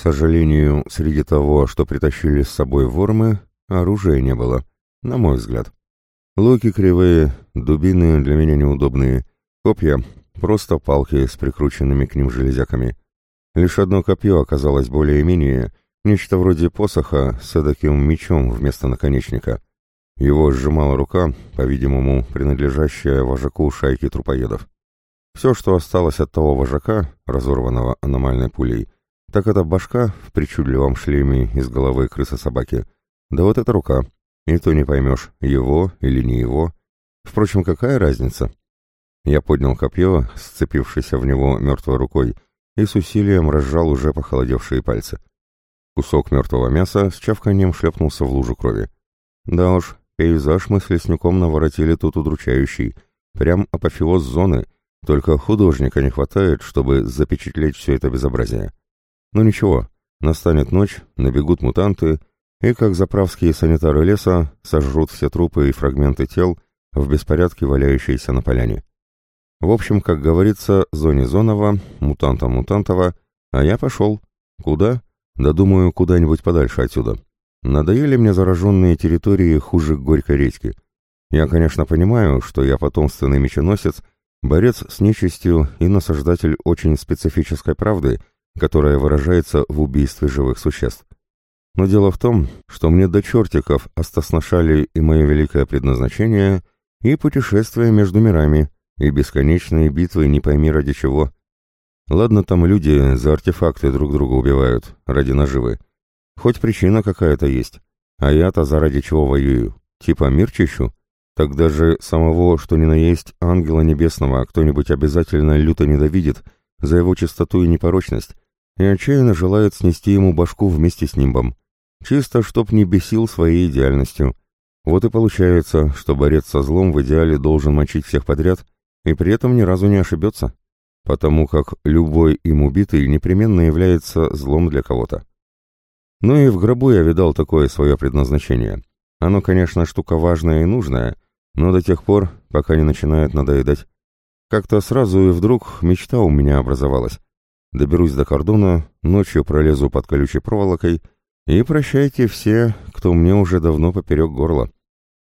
сожалению, среди того, что притащили с собой вормы, оружия не было, на мой взгляд. Луки кривые, дубины для меня неудобные, копья — просто палки с прикрученными к ним железяками. Лишь одно копье оказалось более-менее, нечто вроде посоха с эдаким мечом вместо наконечника. Его сжимала рука, по-видимому, принадлежащая вожаку шайки трупоедов. Все, что осталось от того вожака, разорванного аномальной пулей, так это башка в причудливом шлеме из головы крысы-собаки. Да вот эта рука. И то не поймешь, его или не его. Впрочем, какая разница? Я поднял копье, сцепившись в него мертвой рукой, и с усилием разжал уже похолодевшие пальцы. Кусок мертвого мяса с чавканием шлепнулся в лужу крови. Да уж, пейзаж мы с лесником наворотили тут удручающий. Прям апофеоз зоны, только художника не хватает, чтобы запечатлеть все это безобразие. Но ничего, настанет ночь, набегут мутанты, и, как заправские санитары леса, сожрут все трупы и фрагменты тел в беспорядке, валяющиеся на поляне. В общем, как говорится, зоне зонова, мутанта мутантова, а я пошел. Куда? Да думаю, куда-нибудь подальше отсюда. Надоели мне зараженные территории хуже горькой редьки. Я, конечно, понимаю, что я потомственный меченосец, борец с нечистью и насаждатель очень специфической правды, которая выражается в убийстве живых существ. Но дело в том, что мне до чертиков остосношали и мое великое предназначение, и путешествия между мирами, и бесконечные битвы не пойми ради чего. Ладно, там люди за артефакты друг друга убивают, ради наживы. Хоть причина какая-то есть. А я-то заради чего воюю? Типа мир чищу? Так даже самого, что ни на есть, ангела небесного кто-нибудь обязательно люто ненавидит за его чистоту и непорочность, и отчаянно желает снести ему башку вместе с нимбом. Чисто, чтоб не бесил своей идеальностью. Вот и получается, что борец со злом в идеале должен мочить всех подряд и при этом ни разу не ошибется, потому как любой им убитый непременно является злом для кого-то. Ну и в гробу я видал такое свое предназначение. Оно, конечно, штука важная и нужная, но до тех пор, пока не начинает надоедать. Как-то сразу и вдруг мечта у меня образовалась. Доберусь до кордона, ночью пролезу под колючей проволокой, и прощайте все, кто мне уже давно поперек горла.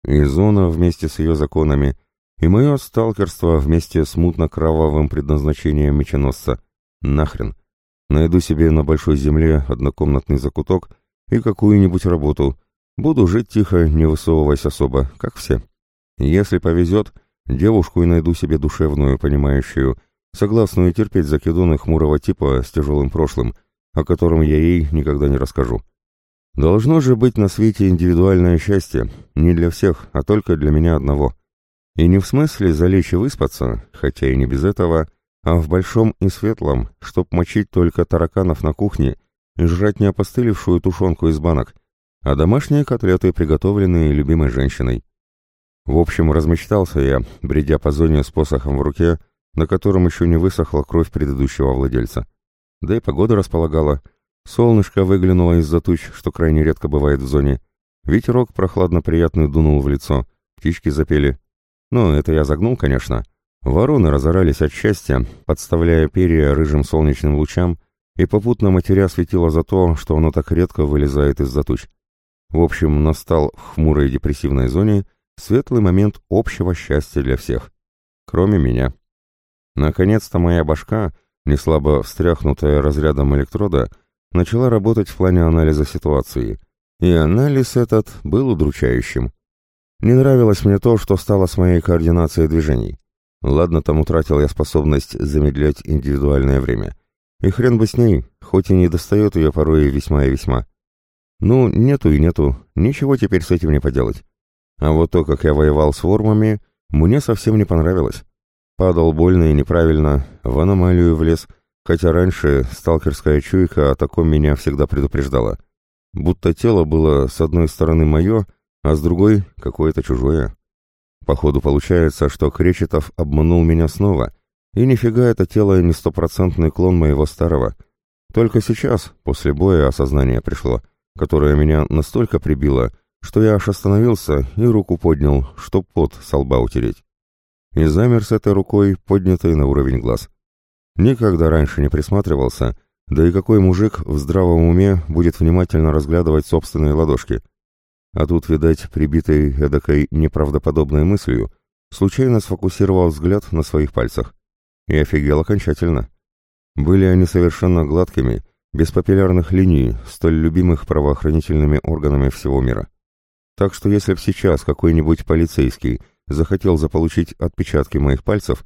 И зона вместе с ее законами — и мое сталкерство вместе с мутно-кровавым предназначением меченосца. Нахрен. Найду себе на большой земле однокомнатный закуток и какую-нибудь работу. Буду жить тихо, не высовываясь особо, как все. Если повезет, девушку и найду себе душевную, понимающую, согласную терпеть закидоны хмурого типа с тяжелым прошлым, о котором я ей никогда не расскажу. Должно же быть на свете индивидуальное счастье, не для всех, а только для меня одного — и не в смысле залечь и выспаться, хотя и не без этого, а в большом и светлом, чтоб мочить только тараканов на кухне и жрать не опостылевшую тушенку из банок, а домашние котлеты, приготовленные любимой женщиной. В общем, размечтался я, бредя по зоне с посохом в руке, на котором еще не высохла кровь предыдущего владельца. Да и погода располагала. Солнышко выглянуло из-за туч, что крайне редко бывает в зоне. Ветерок прохладно приятный дунул в лицо, птички запели. Ну, это я загнул, конечно. Вороны разорались от счастья, подставляя перья рыжим солнечным лучам, и попутно матеря светила за то, что оно так редко вылезает из-за туч. В общем, настал в хмурой депрессивной зоне светлый момент общего счастья для всех, кроме меня. Наконец-то моя башка, неслабо встряхнутая разрядом электрода, начала работать в плане анализа ситуации, и анализ этот был удручающим. Не нравилось мне то, что стало с моей координацией движений. Ладно, там утратил я способность замедлять индивидуальное время. И хрен бы с ней, хоть и не достает ее порой весьма и весьма. Ну, нету и нету, ничего теперь с этим не поделать. А вот то, как я воевал с вормами, мне совсем не понравилось. Падал больно и неправильно, в аномалию влез, хотя раньше сталкерская чуйка о таком меня всегда предупреждала. Будто тело было с одной стороны мое, а с другой — какое-то чужое. Походу получается, что Кречетов обманул меня снова, и нифига это тело не стопроцентный клон моего старого. Только сейчас, после боя, осознание пришло, которое меня настолько прибило, что я аж остановился и руку поднял, чтоб пот со лба утереть. И замер с этой рукой, поднятой на уровень глаз. Никогда раньше не присматривался, Да и какой мужик в здравом уме будет внимательно разглядывать собственные ладошки? А тут, видать, прибитый эдакой неправдоподобной мыслью, случайно сфокусировал взгляд на своих пальцах. И офигел окончательно. Были они совершенно гладкими, без папиллярных линий, столь любимых правоохранительными органами всего мира. Так что если б сейчас какой-нибудь полицейский захотел заполучить отпечатки моих пальцев,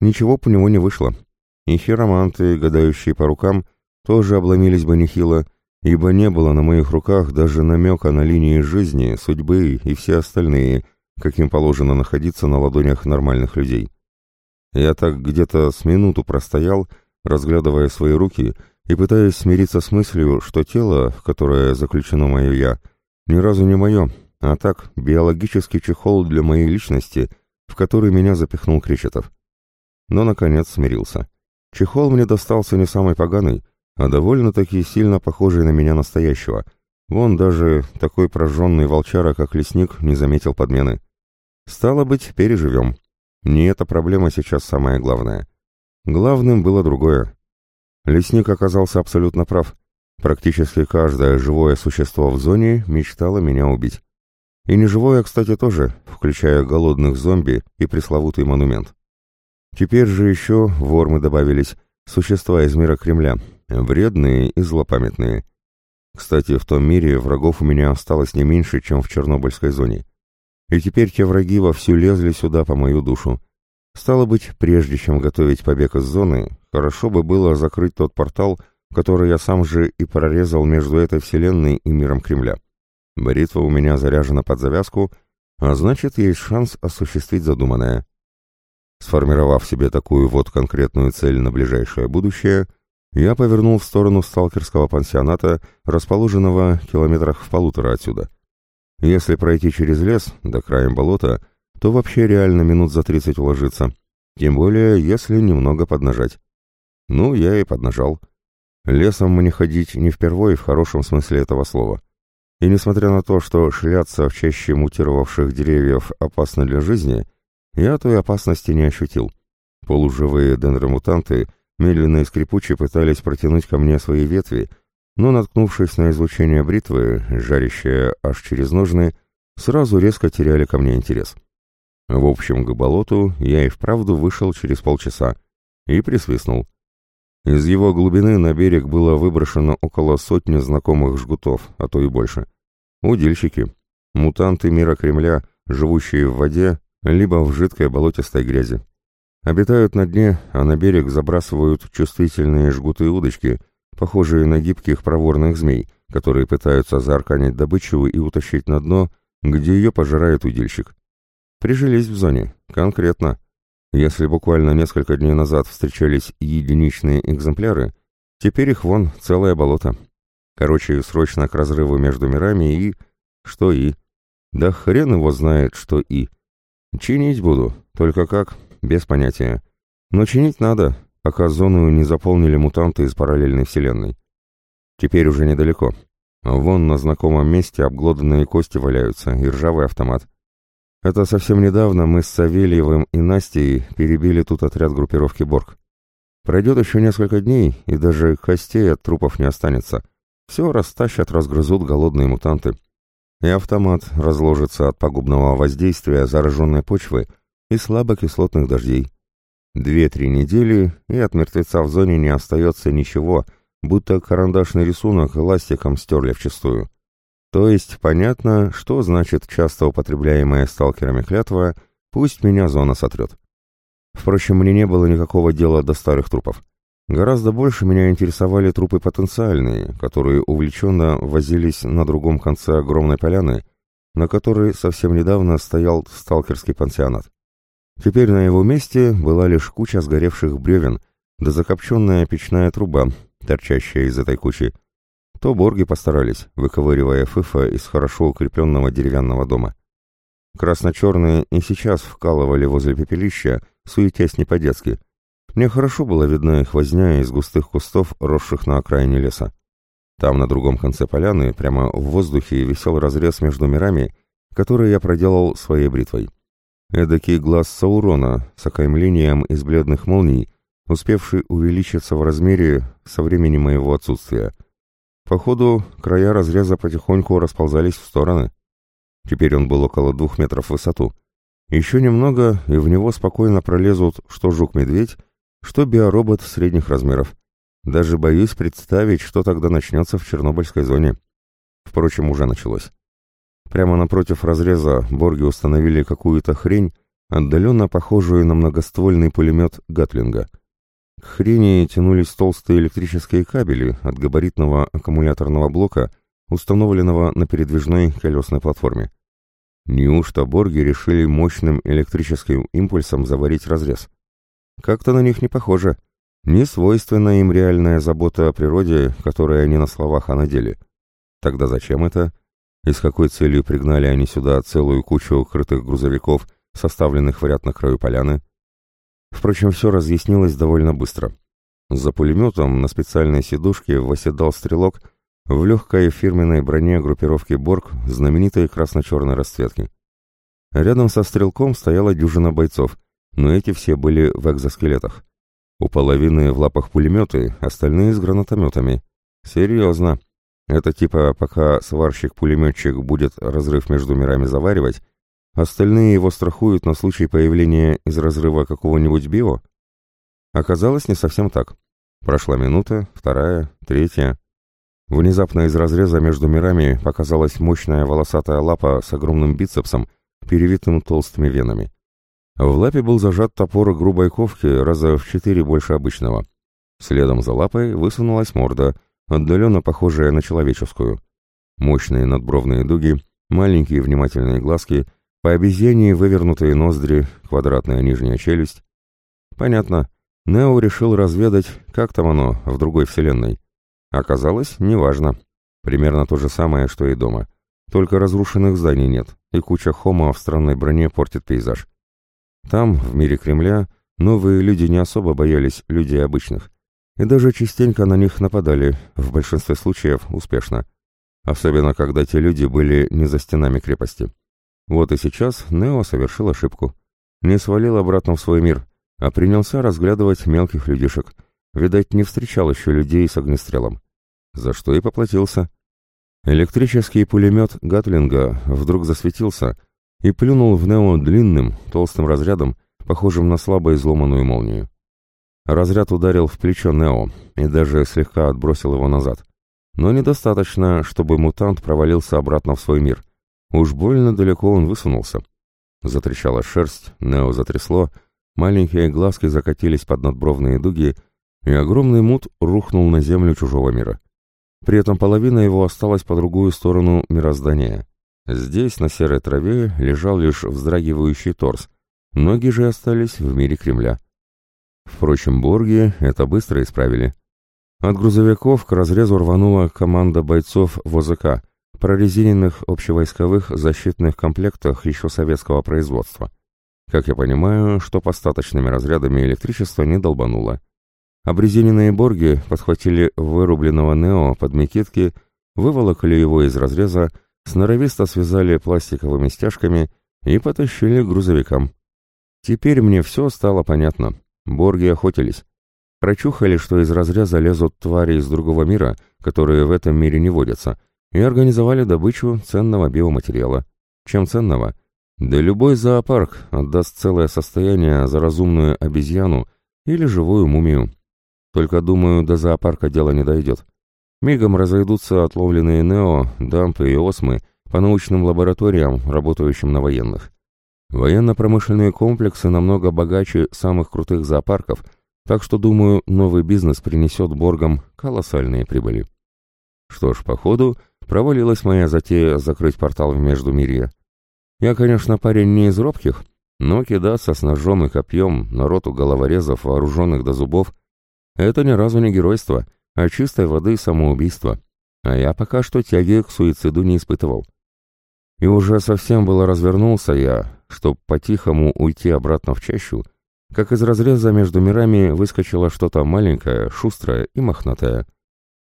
ничего по него не вышло. И хироманты, гадающие по рукам, тоже обломились бы нехило, ибо не было на моих руках даже намека на линии жизни, судьбы и все остальные, каким положено находиться на ладонях нормальных людей. Я так где-то с минуту простоял, разглядывая свои руки и пытаясь смириться с мыслью, что тело, в которое заключено мое «я», ни разу не мое, а так биологический чехол для моей личности, в который меня запихнул Кречетов. Но, наконец, смирился. Чехол мне достался не самый поганый, а довольно-таки сильно похожий на меня настоящего. Вон даже такой прожженный волчара, как лесник, не заметил подмены. Стало быть, переживем. Не эта проблема сейчас самая главная. Главным было другое. Лесник оказался абсолютно прав. Практически каждое живое существо в зоне мечтало меня убить. И неживое, кстати, тоже, включая голодных зомби и пресловутый монумент. Теперь же еще вормы добавились, существа из мира Кремля, вредные и злопамятные. Кстати, в том мире врагов у меня осталось не меньше, чем в Чернобыльской зоне. И теперь те враги вовсю лезли сюда по мою душу. Стало быть, прежде чем готовить побег из зоны, хорошо бы было закрыть тот портал, который я сам же и прорезал между этой вселенной и миром Кремля. Бритва у меня заряжена под завязку, а значит, есть шанс осуществить задуманное. Сформировав себе такую вот конкретную цель на ближайшее будущее, я повернул в сторону сталкерского пансионата, расположенного километрах в полутора отсюда. Если пройти через лес до краем болота, то вообще реально минут за тридцать уложиться, тем более, если немного поднажать. Ну, я и поднажал. Лесом мне ходить не впервой в хорошем смысле этого слова. И несмотря на то, что шляться в чаще мутировавших деревьев опасно для жизни, я той опасности не ощутил. Полуживые дендромутанты медленно и скрипуче пытались протянуть ко мне свои ветви, но, наткнувшись на излучение бритвы, жарящее аж через ножны, сразу резко теряли ко мне интерес. В общем, к болоту я и вправду вышел через полчаса и присвистнул. Из его глубины на берег было выброшено около сотни знакомых жгутов, а то и больше. Удильщики, мутанты мира Кремля, живущие в воде, либо в жидкой болотистой грязи. Обитают на дне, а на берег забрасывают чувствительные жгуты удочки, похожие на гибких проворных змей, которые пытаются заарканить добычу и утащить на дно, где ее пожирает удильщик. Прижились в зоне, конкретно. Если буквально несколько дней назад встречались единичные экземпляры, теперь их вон целое болото. Короче, срочно к разрыву между мирами и... Что и? Да хрен его знает, что и. Чинить буду, только как, без понятия. Но чинить надо, пока зону не заполнили мутанты из параллельной вселенной. Теперь уже недалеко. Вон на знакомом месте обглоданные кости валяются и ржавый автомат. Это совсем недавно мы с Савельевым и Настей перебили тут отряд группировки Борг. Пройдет еще несколько дней, и даже костей от трупов не останется. Все растащат, разгрызут голодные мутанты и автомат разложится от пагубного воздействия зараженной почвы и слабокислотных дождей. Две-три недели, и от мертвеца в зоне не остается ничего, будто карандашный рисунок ластиком стерли вчистую. То есть понятно, что значит часто употребляемая сталкерами клятва «пусть меня зона сотрет». Впрочем, мне не было никакого дела до старых трупов. Гораздо больше меня интересовали трупы потенциальные, которые увлеченно возились на другом конце огромной поляны, на которой совсем недавно стоял сталкерский пансионат. Теперь на его месте была лишь куча сгоревших бревен, да закопченная печная труба, торчащая из этой кучи. То борги постарались, выковыривая фыфа из хорошо укрепленного деревянного дома. Красно-черные и сейчас вкалывали возле пепелища, суетясь не по-детски — мне хорошо была видна их возня из густых кустов, росших на окраине леса. Там, на другом конце поляны, прямо в воздухе, висел разрез между мирами, который я проделал своей бритвой. Эдакий глаз Саурона с окаймлением из бледных молний, успевший увеличиться в размере со времени моего отсутствия. Походу, края разреза потихоньку расползались в стороны. Теперь он был около двух метров в высоту. Еще немного, и в него спокойно пролезут что жук-медведь, что биоробот средних размеров. Даже боюсь представить, что тогда начнется в Чернобыльской зоне. Впрочем, уже началось. Прямо напротив разреза Борги установили какую-то хрень, отдаленно похожую на многоствольный пулемет Гатлинга. К хрени тянулись толстые электрические кабели от габаритного аккумуляторного блока, установленного на передвижной колесной платформе. Неужто Борги решили мощным электрическим импульсом заварить разрез? Как-то на них не похоже. Не свойственна им реальная забота о природе, которая не на словах, а на деле. Тогда зачем это? И с какой целью пригнали они сюда целую кучу крытых грузовиков, составленных в ряд на краю поляны? Впрочем, все разъяснилось довольно быстро. За пулеметом на специальной сидушке восседал стрелок в легкой фирменной броне группировки «Борг» знаменитой красно-черной расцветки. Рядом со стрелком стояла дюжина бойцов, но эти все были в экзоскелетах. У половины в лапах пулеметы, остальные с гранатометами. Серьезно. Это типа, пока сварщик-пулеметчик будет разрыв между мирами заваривать, остальные его страхуют на случай появления из разрыва какого-нибудь био? Оказалось, не совсем так. Прошла минута, вторая, третья. Внезапно из разреза между мирами показалась мощная волосатая лапа с огромным бицепсом, перевитым толстыми венами. В лапе был зажат топор грубой ковки раза в четыре больше обычного. Следом за лапой высунулась морда, отдаленно похожая на человеческую. Мощные надбровные дуги, маленькие внимательные глазки, по обезьяне вывернутые ноздри, квадратная нижняя челюсть. Понятно. Нео решил разведать, как там оно в другой вселенной. Оказалось, неважно. Примерно то же самое, что и дома. Только разрушенных зданий нет, и куча хома в странной броне портит пейзаж. Там, в мире Кремля, новые люди не особо боялись людей обычных, и даже частенько на них нападали, в большинстве случаев успешно. Особенно, когда те люди были не за стенами крепости. Вот и сейчас Нео совершил ошибку. Не свалил обратно в свой мир, а принялся разглядывать мелких людишек. Видать, не встречал еще людей с огнестрелом. За что и поплатился. Электрический пулемет Гатлинга вдруг засветился — и плюнул в Нео длинным, толстым разрядом, похожим на слабо изломанную молнию. Разряд ударил в плечо Нео и даже слегка отбросил его назад. Но недостаточно, чтобы мутант провалился обратно в свой мир. Уж больно далеко он высунулся. Затрещала шерсть, Нео затрясло, маленькие глазки закатились под надбровные дуги, и огромный мут рухнул на землю чужого мира. При этом половина его осталась по другую сторону мироздания. Здесь, на серой траве, лежал лишь вздрагивающий торс, ноги же остались в мире Кремля. Впрочем, Борги это быстро исправили. От грузовиков к разрезу рванула команда бойцов ВОЗК, прорезиненных общевойсковых защитных комплектах еще советского производства. Как я понимаю, что остаточными разрядами электричество не долбануло. Обрезиненные Борги подхватили вырубленного Нео под Микитки, выволокли его из разреза, сноровисто связали пластиковыми стяжками и потащили к грузовикам. Теперь мне все стало понятно. Борги охотились. Прочухали, что из разреза лезут твари из другого мира, которые в этом мире не водятся, и организовали добычу ценного биоматериала. Чем ценного? Да любой зоопарк отдаст целое состояние за разумную обезьяну или живую мумию. Только, думаю, до зоопарка дело не дойдет. Мигом разойдутся отловленные Нео, Дампы и Осмы по научным лабораториям, работающим на военных. Военно-промышленные комплексы намного богаче самых крутых зоопарков, так что, думаю, новый бизнес принесет Боргам колоссальные прибыли. Что ж, походу, провалилась моя затея закрыть портал в Междумирье. Я, конечно, парень не из робких, но кидаться с ножом и копьем на роту головорезов, вооруженных до зубов, это ни разу не геройство — а чистой воды самоубийство. А я пока что тяги к суициду не испытывал. И уже совсем было развернулся я, чтоб по-тихому уйти обратно в чащу, как из разреза между мирами выскочило что-то маленькое, шустрое и мохнатое.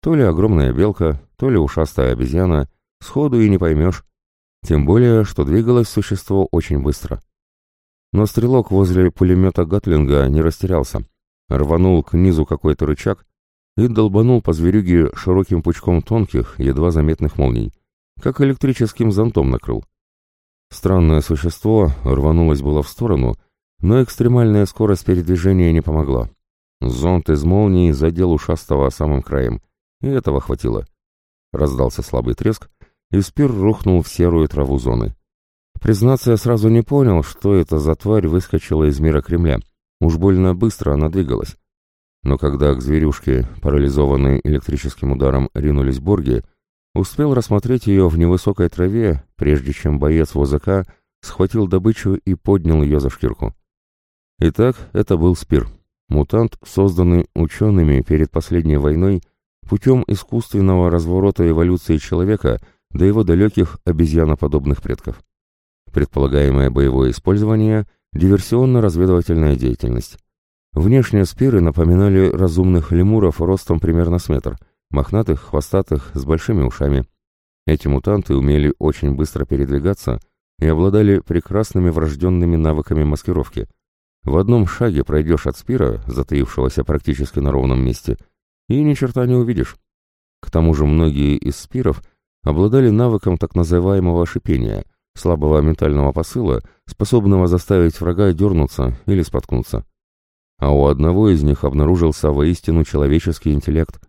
То ли огромная белка, то ли ушастая обезьяна, сходу и не поймешь. Тем более, что двигалось существо очень быстро. Но стрелок возле пулемета Гатлинга не растерялся. рванул к низу какой-то рычаг и долбанул по зверюге широким пучком тонких, едва заметных молний, как электрическим зонтом накрыл. Странное существо рванулось было в сторону, но экстремальная скорость передвижения не помогла. Зонт из молнии задел ушастого самым краем, и этого хватило. Раздался слабый треск, и спир рухнул в серую траву зоны. Признаться, я сразу не понял, что это за тварь выскочила из мира Кремля. Уж больно быстро она двигалась. Но когда к зверюшке, парализованной электрическим ударом, ринулись борги, успел рассмотреть ее в невысокой траве, прежде чем боец ВОЗК схватил добычу и поднял ее за шкирку. Итак, это был спир. Мутант, созданный учеными перед последней войной путем искусственного разворота эволюции человека до его далеких обезьяноподобных предков. Предполагаемое боевое использование – диверсионно-разведывательная деятельность. Внешне спиры напоминали разумных лемуров ростом примерно с метр, мохнатых, хвостатых, с большими ушами. Эти мутанты умели очень быстро передвигаться и обладали прекрасными врожденными навыками маскировки. В одном шаге пройдешь от спира, затаившегося практически на ровном месте, и ни черта не увидишь. К тому же многие из спиров обладали навыком так называемого шипения, слабого ментального посыла, способного заставить врага дернуться или споткнуться а у одного из них обнаружился воистину человеческий интеллект.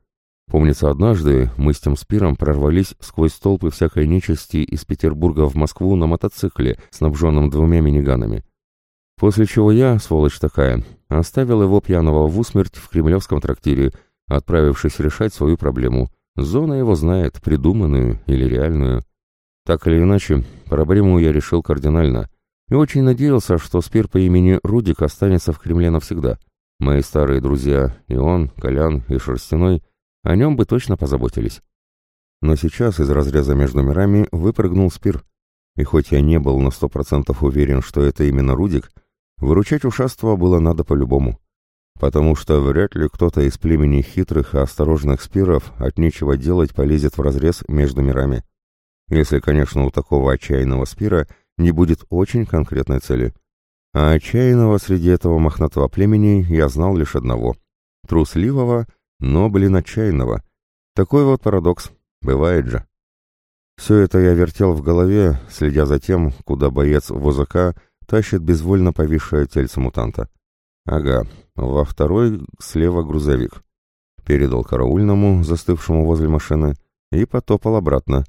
Помнится, однажды мы с тем спиром прорвались сквозь толпы всякой нечисти из Петербурга в Москву на мотоцикле, снабженном двумя миниганами. После чего я, сволочь такая, оставил его пьяного в усмерть в кремлевском трактире, отправившись решать свою проблему. Зона его знает, придуманную или реальную. Так или иначе, проблему я решил кардинально — и очень надеялся, что спир по имени Рудик останется в Кремле навсегда. Мои старые друзья, и он, Колян и Шерстяной, о нем бы точно позаботились. Но сейчас из разреза между мирами выпрыгнул спир. И хоть я не был на сто процентов уверен, что это именно Рудик, выручать ушаство было надо по-любому. Потому что вряд ли кто-то из племени хитрых и осторожных спиров от нечего делать полезет в разрез между мирами. Если, конечно, у такого отчаянного спира – не будет очень конкретной цели. А отчаянного среди этого мохнатого племени я знал лишь одного. Трусливого, но, блин, отчаянного. Такой вот парадокс. Бывает же. Все это я вертел в голове, следя за тем, куда боец ВОЗК тащит безвольно повисшее тельце мутанта. Ага, во второй слева грузовик. Передал караульному, застывшему возле машины, и потопал обратно,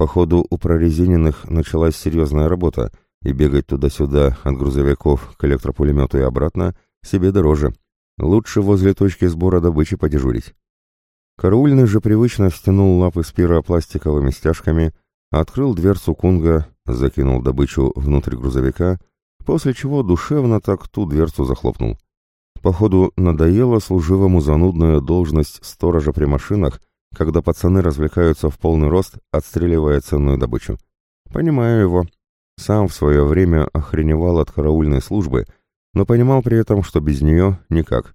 Походу, у прорезиненных началась серьезная работа, и бегать туда-сюда от грузовиков к электропулемету и обратно себе дороже. Лучше возле точки сбора добычи подежурить. Караульный же привычно стянул лапы с пластиковыми стяжками, открыл дверцу кунга, закинул добычу внутрь грузовика, после чего душевно так ту дверцу захлопнул. Походу, надоела служивому занудная должность сторожа при машинах когда пацаны развлекаются в полный рост, отстреливая ценную добычу. Понимаю его. Сам в свое время охреневал от караульной службы, но понимал при этом, что без нее никак.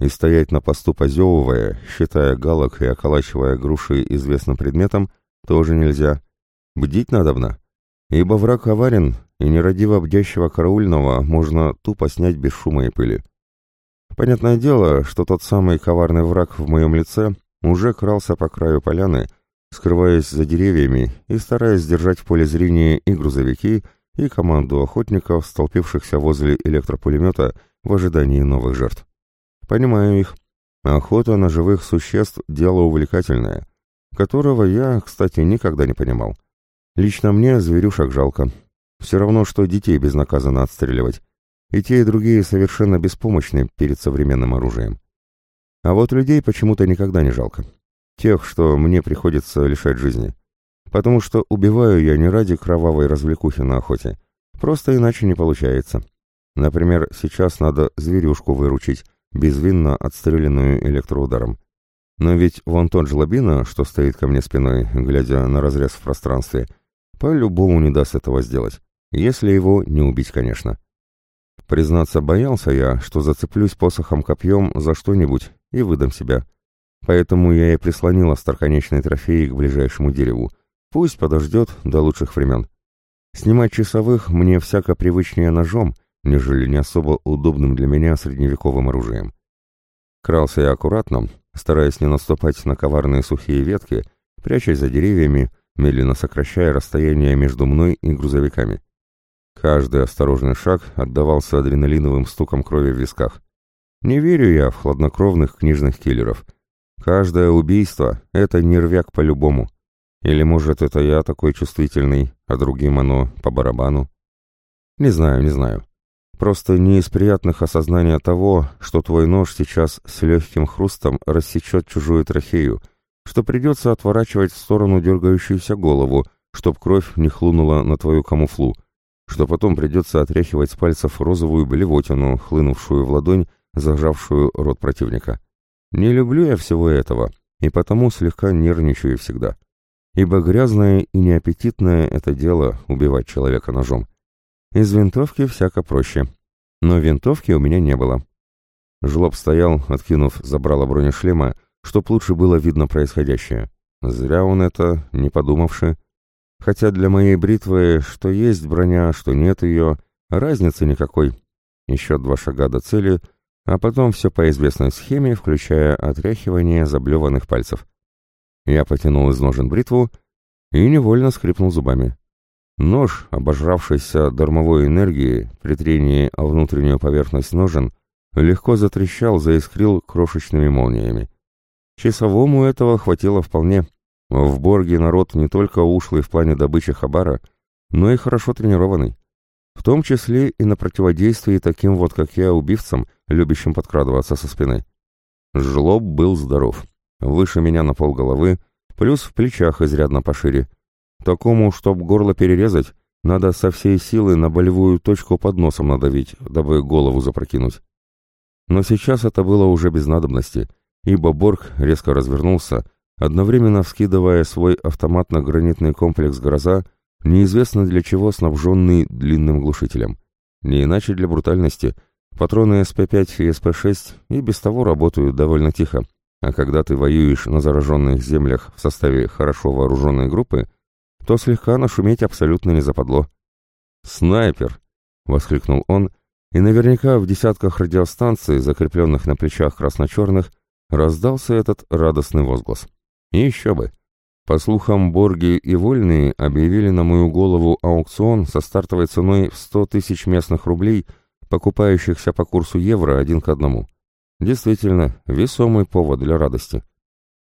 И стоять на посту позевывая, считая галок и околачивая груши известным предметом, тоже нельзя. Бдить надобно. Ибо враг коварен, и нерадиво бдящего караульного можно тупо снять без шума и пыли. Понятное дело, что тот самый коварный враг в моем лице уже крался по краю поляны, скрываясь за деревьями и стараясь сдержать в поле зрения и грузовики, и команду охотников, столпившихся возле электропулемета в ожидании новых жертв. Понимаю их. Охота на живых существ – дело увлекательное, которого я, кстати, никогда не понимал. Лично мне зверюшек жалко. Все равно, что детей безнаказанно отстреливать. И те, и другие совершенно беспомощны перед современным оружием. А вот людей почему-то никогда не жалко. Тех, что мне приходится лишать жизни. Потому что убиваю я не ради кровавой развлекухи на охоте. Просто иначе не получается. Например, сейчас надо зверюшку выручить, безвинно отстрелянную электроударом. Но ведь вон тот жлобина, что стоит ко мне спиной, глядя на разрез в пространстве, по-любому не даст этого сделать. Если его не убить, конечно. Признаться, боялся я, что зацеплюсь посохом-копьем за что-нибудь и выдам себя. Поэтому я и прислонил остроконечный трофей к ближайшему дереву. Пусть подождет до лучших времен. Снимать часовых мне всяко привычнее ножом, нежели не особо удобным для меня средневековым оружием. Крался я аккуратно, стараясь не наступать на коварные сухие ветки, прячась за деревьями, медленно сокращая расстояние между мной и грузовиками. Каждый осторожный шаг отдавался адреналиновым стуком крови в висках. Не верю я в хладнокровных книжных киллеров. Каждое убийство — это нервяк по-любому. Или, может, это я такой чувствительный, а другим оно по барабану? Не знаю, не знаю. Просто не из приятных осознания того, что твой нож сейчас с легким хрустом рассечет чужую трахею, что придется отворачивать в сторону дергающуюся голову, чтоб кровь не хлынула на твою камуфлу, что потом придется отряхивать с пальцев розовую блевотину, хлынувшую в ладонь, зажавшую рот противника. Не люблю я всего этого, и потому слегка нервничаю всегда. Ибо грязное и неаппетитное это дело убивать человека ножом. Из винтовки всяко проще. Но винтовки у меня не было. Жлоб стоял, откинув забрало бронешлема, чтоб лучше было видно происходящее. Зря он это, не подумавши. Хотя для моей бритвы, что есть броня, что нет ее, разницы никакой. Еще два шага до цели, а потом все по известной схеме, включая отряхивание заблеванных пальцев. Я потянул из ножен бритву и невольно скрипнул зубами. Нож, обожравшийся дармовой энергией, при трении о внутреннюю поверхность ножен, легко затрещал, заискрил крошечными молниями. Часовому этого хватило вполне. В Борге народ не только ушлый в плане добычи хабара, но и хорошо тренированный. В том числе и на противодействии таким вот, как я, убивцам, любящим подкрадываться со спины. Жлоб был здоров. Выше меня на полголовы, плюс в плечах изрядно пошире. Такому, чтоб горло перерезать, надо со всей силы на болевую точку под носом надавить, дабы голову запрокинуть. Но сейчас это было уже без надобности, ибо Борг резко развернулся, одновременно вскидывая свой автоматно-гранитный комплекс «Гроза», неизвестно для чего снабженный длинным глушителем. Не иначе для брутальности. Патроны СП-5 и СП-6 и без того работают довольно тихо, а когда ты воюешь на зараженных землях в составе хорошо вооруженной группы, то слегка нашуметь абсолютно не западло. «Снайпер!» — воскликнул он, и наверняка в десятках радиостанций, закрепленных на плечах красно-черных, раздался этот радостный возглас. Еще бы! По слухам, Борги и Вольные объявили на мою голову аукцион со стартовой ценой в 100 тысяч местных рублей, покупающихся по курсу евро один к одному. Действительно, весомый повод для радости.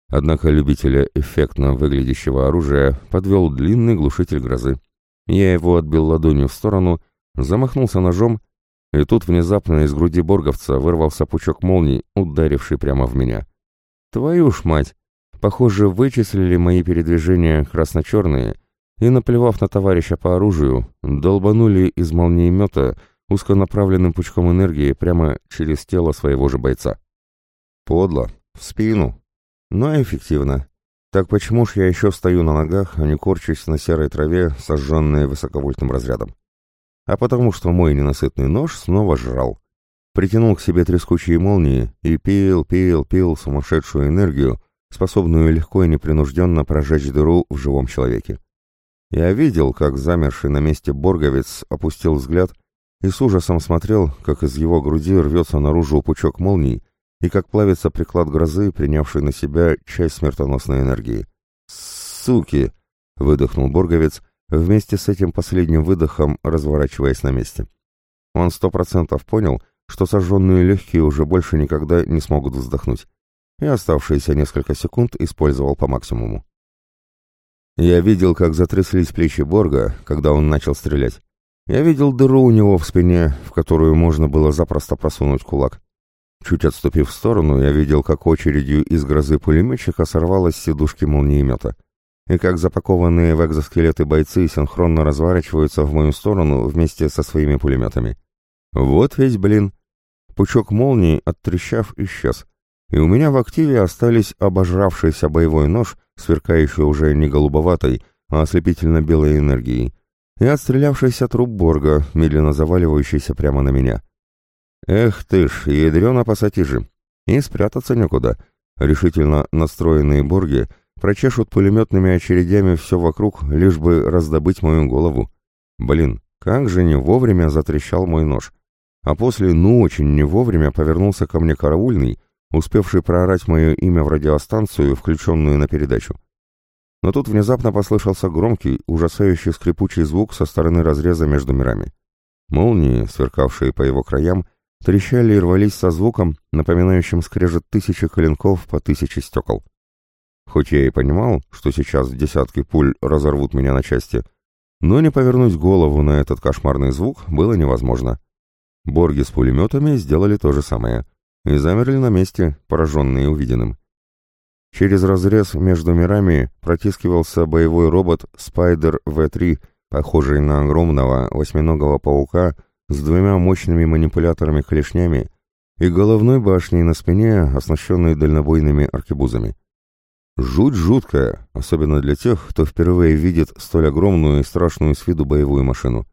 Однако любителя эффектно выглядящего оружия подвел длинный глушитель грозы. Я его отбил ладонью в сторону, замахнулся ножом, и тут внезапно из груди борговца вырвался пучок молний, ударивший прямо в меня. Твою ж мать! Похоже, вычислили мои передвижения красно-черные и, наплевав на товарища по оружию, долбанули из молниемета узконаправленным пучком энергии прямо через тело своего же бойца. Подло, в спину, но эффективно. Так почему ж я еще стою на ногах, а не корчусь на серой траве, сожженной высоковольтным разрядом? А потому что мой ненасытный нож снова жрал. Притянул к себе трескучие молнии и пил, пил, пил сумасшедшую энергию, способную легко и непринужденно прожечь дыру в живом человеке. Я видел, как замерший на месте Борговец опустил взгляд и с ужасом смотрел, как из его груди рвется наружу пучок молний, и как плавится приклад грозы, принявший на себя часть смертоносной энергии. «Суки!» — выдохнул Борговец, вместе с этим последним выдохом разворачиваясь на месте. Он сто процентов понял, что сожженные легкие уже больше никогда не смогут вздохнуть, и оставшиеся несколько секунд использовал по максимуму. Я видел, как затряслись плечи Борга, когда он начал стрелять. Я видел дыру у него в спине, в которую можно было запросто просунуть кулак. Чуть отступив в сторону, я видел, как очередью из грозы пулеметчика сорвалась сидушки молниемета, и как запакованные в экзоскелеты бойцы синхронно разворачиваются в мою сторону вместе со своими пулеметами. Вот весь блин. Пучок молний, оттрещав, исчез, и у меня в активе остались обожравшийся боевой нож, сверкающий уже не голубоватой, а ослепительно-белой энергией, и отстрелявшийся труп Борга, медленно заваливающийся прямо на меня. Эх ты ж, ядрёно пассатижи. И спрятаться некуда. Решительно настроенные борги прочешут пулеметными очередями все вокруг, лишь бы раздобыть мою голову. Блин, как же не вовремя затрещал мой нож. А после, ну очень не вовремя, повернулся ко мне караульный, успевший проорать мое имя в радиостанцию, включенную на передачу. Но тут внезапно послышался громкий, ужасающий скрипучий звук со стороны разреза между мирами. Молнии, сверкавшие по его краям, трещали и рвались со звуком, напоминающим скрежет тысячи клинков по тысяче стекол. Хоть я и понимал, что сейчас десятки пуль разорвут меня на части, но не повернуть голову на этот кошмарный звук было невозможно. Борги с пулеметами сделали то же самое и замерли на месте, пораженные увиденным. Через разрез между мирами протискивался боевой робот Spider V3, похожий на огромного восьминогого паука с двумя мощными манипуляторами-клешнями и головной башней на спине, оснащенной дальнобойными аркебузами. Жуть жуткая, особенно для тех, кто впервые видит столь огромную и страшную с виду боевую машину.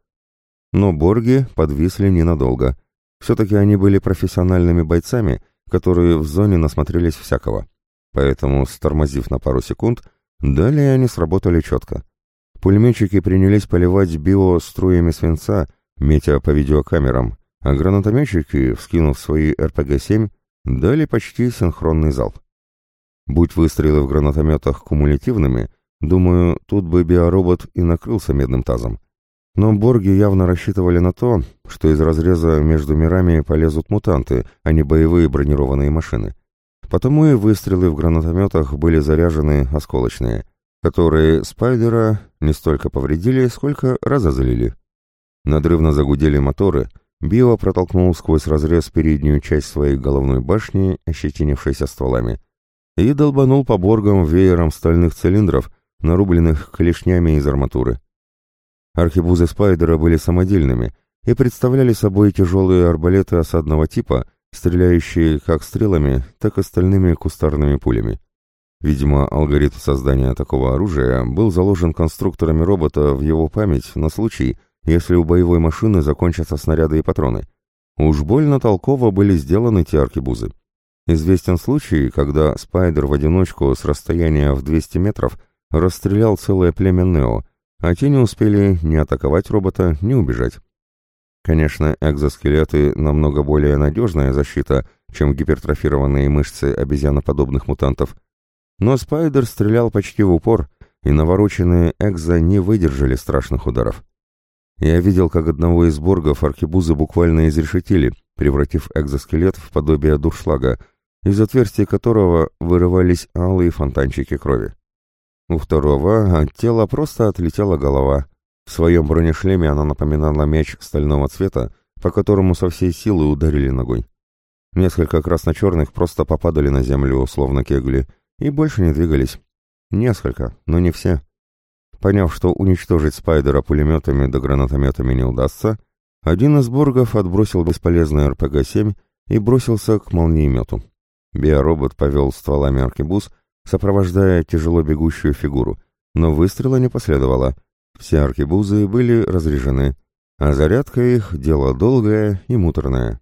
Но борги подвисли ненадолго. Все-таки они были профессиональными бойцами, которые в зоне насмотрелись всякого. Поэтому, стормозив на пару секунд, далее они сработали четко. Пулеметчики принялись поливать био струями свинца, метя по видеокамерам, а гранатометчики, вскинув свои РПГ-7, дали почти синхронный залп. Будь выстрелы в гранатометах кумулятивными, думаю, тут бы биоробот и накрылся медным тазом. Но борги явно рассчитывали на то, что из разреза между мирами полезут мутанты, а не боевые бронированные машины. Потому и выстрелы в гранатометах были заряжены осколочные, которые Спайдера не столько повредили, сколько разозлили. Надрывно загудели моторы, Био протолкнул сквозь разрез переднюю часть своей головной башни, ощетинившейся стволами и долбанул по боргам веером стальных цилиндров, нарубленных клешнями из арматуры. Архибузы Спайдера были самодельными и представляли собой тяжелые арбалеты осадного типа, стреляющие как стрелами, так и стальными кустарными пулями. Видимо, алгоритм создания такого оружия был заложен конструкторами робота в его память на случай, если у боевой машины закончатся снаряды и патроны. Уж больно толково были сделаны те аркебузы. Известен случай, когда Спайдер в одиночку с расстояния в 200 метров расстрелял целое племя Нео, а те не успели ни атаковать робота, ни убежать. Конечно, экзоскелеты намного более надежная защита, чем гипертрофированные мышцы обезьяноподобных мутантов, но Спайдер стрелял почти в упор, и навороченные экзо не выдержали страшных ударов. Я видел, как одного из боргов аркебузы буквально изрешетили, превратив экзоскелет в подобие дуршлага, из отверстий которого вырывались алые фонтанчики крови. У второго от тела просто отлетела голова. В своем бронешлеме она напоминала меч стального цвета, по которому со всей силы ударили ногой. Несколько красно-черных просто попадали на землю, словно кегли, и больше не двигались. Несколько, но не все. Поняв, что уничтожить Спайдера пулеметами да гранатометами не удастся, один из боргов отбросил бесполезный РПГ-7 и бросился к молниемету. Биоробот повел стволами аркебуз, сопровождая тяжело бегущую фигуру, но выстрела не последовало. Все аркебузы были разряжены, а зарядка их — дело долгое и муторное.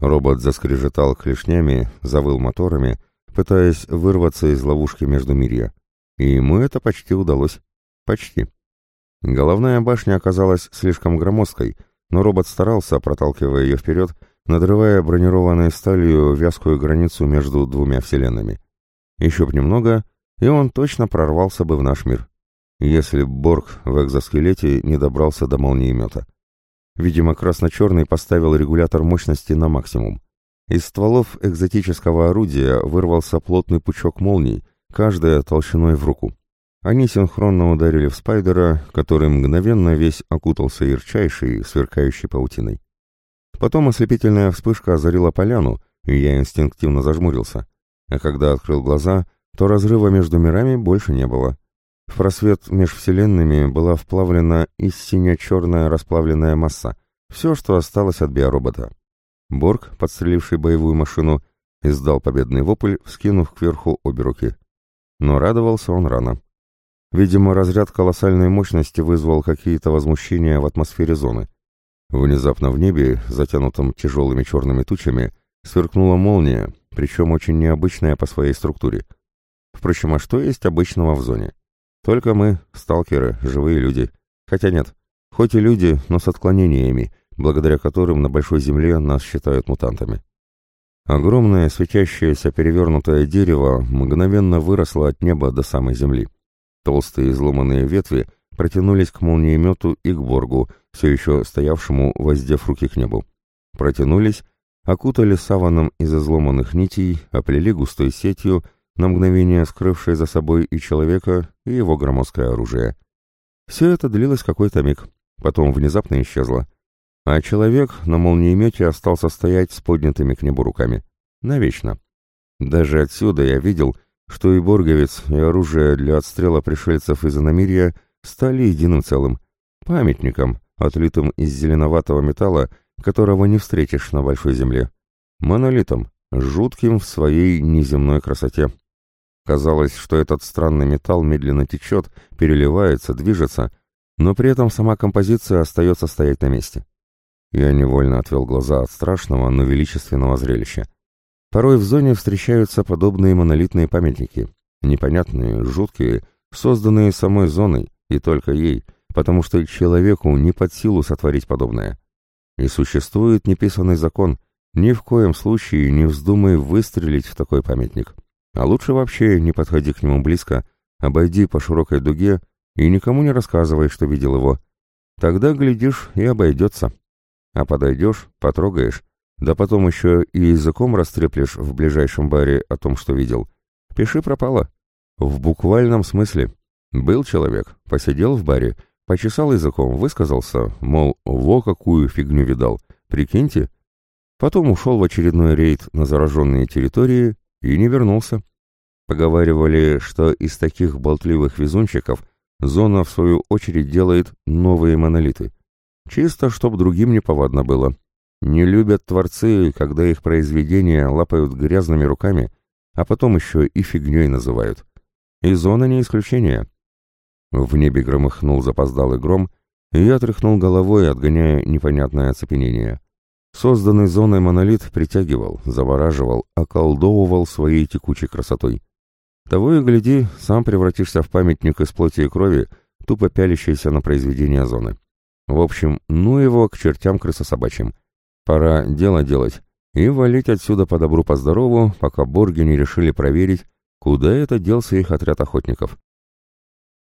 Робот заскрежетал клешнями, завыл моторами, пытаясь вырваться из ловушки между мирья. И ему это почти удалось. Почти. Головная башня оказалась слишком громоздкой, но робот старался, проталкивая ее вперед, надрывая бронированной сталью вязкую границу между двумя вселенными. Еще б немного, и он точно прорвался бы в наш мир, если б Борг в экзоскелете не добрался до молниемета. Видимо, красно-черный поставил регулятор мощности на максимум. Из стволов экзотического орудия вырвался плотный пучок молний, каждая толщиной в руку. Они синхронно ударили в спайдера, который мгновенно весь окутался ярчайшей, сверкающей паутиной. Потом ослепительная вспышка озарила поляну, и я инстинктивно зажмурился. А когда открыл глаза, то разрыва между мирами больше не было. В просвет меж вселенными была вплавлена и сине-черная расплавленная масса, все, что осталось от биоробота. Борг, подстреливший боевую машину, издал победный вопль, вскинув кверху обе руки. Но радовался он рано. Видимо, разряд колоссальной мощности вызвал какие-то возмущения в атмосфере зоны. Внезапно в небе, затянутом тяжелыми черными тучами, сверкнула молния, причем очень необычная по своей структуре. Впрочем, а что есть обычного в зоне? Только мы, сталкеры, живые люди. Хотя нет, хоть и люди, но с отклонениями, благодаря которым на Большой Земле нас считают мутантами. Огромное светящееся перевернутое дерево мгновенно выросло от неба до самой земли. Толстые изломанные ветви протянулись к молниемету и к Боргу, все еще стоявшему, воздев руки к небу. Протянулись, окутали саваном из изломанных нитей, оплели густой сетью, на мгновение скрывшей за собой и человека, и его громоздкое оружие. Все это длилось какой-то миг, потом внезапно исчезло а человек на молниемете остался стоять с поднятыми к небу руками. Навечно. Даже отсюда я видел, что и Борговец, и оружие для отстрела пришельцев из иномирья стали единым целым, памятником, отлитым из зеленоватого металла, которого не встретишь на большой земле, монолитом, жутким в своей неземной красоте. Казалось, что этот странный металл медленно течет, переливается, движется, но при этом сама композиция остается стоять на месте. Я невольно отвел глаза от страшного, но величественного зрелища. Порой в зоне встречаются подобные монолитные памятники, непонятные, жуткие, созданные самой зоной, и только ей, потому что человеку не под силу сотворить подобное. И существует неписанный закон, ни в коем случае не вздумай выстрелить в такой памятник. А лучше вообще не подходи к нему близко, обойди по широкой дуге и никому не рассказывай, что видел его. Тогда, глядишь, и обойдется. А подойдешь, потрогаешь, да потом еще и языком растреплешь в ближайшем баре о том, что видел. Пиши пропало. В буквальном смысле. Был человек, посидел в баре, почесал языком, высказался, мол, во какую фигню видал, прикиньте. Потом ушел в очередной рейд на зараженные территории и не вернулся. Поговаривали, что из таких болтливых везунчиков зона, в свою очередь, делает новые монолиты. Чисто, чтоб другим не повадно было. Не любят творцы, когда их произведения лапают грязными руками, а потом еще и фигней называют. И зона не исключение. В небе громыхнул запоздалый гром, и я тряхнул головой, отгоняя непонятное оцепенение. Созданный зоной монолит притягивал, завораживал, околдовывал своей текучей красотой. Того и гляди, сам превратишься в памятник из плоти и крови, тупо пялящийся на произведение зоны. В общем, ну его к чертям крысособачьим. Пора дело делать и валить отсюда по добру, по пока борги не решили проверить, куда это делся их отряд охотников.